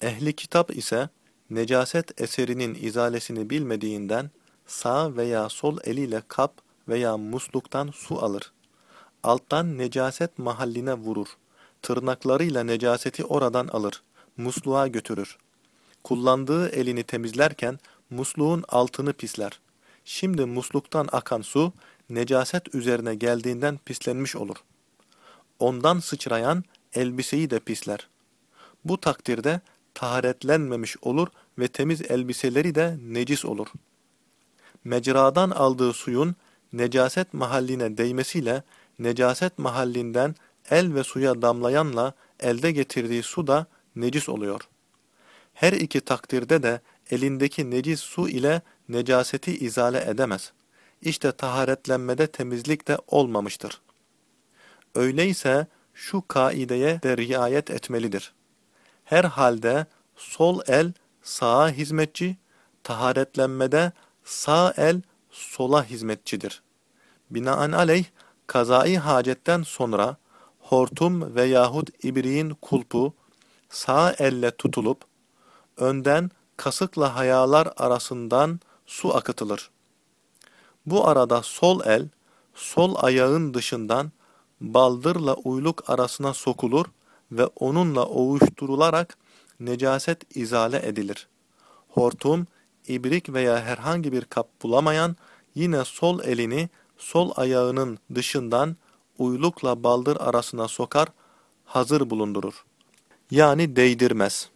Ehli kitap ise necaset eserinin izalesini bilmediğinden sağ veya sol eliyle kap veya musluktan su alır. Alttan necaset mahalline vurur. Tırnaklarıyla necaseti oradan alır. Musluğa götürür. Kullandığı elini temizlerken musluğun altını pisler. Şimdi musluktan akan su necaset üzerine geldiğinden pislenmiş olur. Ondan sıçrayan elbiseyi de pisler. Bu takdirde taharetlenmemiş olur ve temiz elbiseleri de necis olur. Mecradan aldığı suyun necaset mahalline değmesiyle necaset mahallinden el ve suya damlayanla elde getirdiği su da necis oluyor. Her iki takdirde de elindeki necis su ile necaseti izale edemez. İşte taharetlenmede temizlik de olmamıştır. Öyleyse şu kaideye de riayet etmelidir. Her halde sol el sağa hizmetçi, taharetlenmede sağ el sola hizmetçidir. Binaenaleyh kazai hacetten sonra hortum veyahut ibriğin kulpu sağ elle tutulup önden kasıkla hayalar arasından su akıtılır. Bu arada sol el sol ayağın dışından baldırla uyluk arasına sokulur ve onunla ovuşturularak necaset izale edilir. Hortum, ibrik veya herhangi bir kap bulamayan yine sol elini sol ayağının dışından uylukla baldır arasına sokar, hazır bulundurur. Yani değdirmez.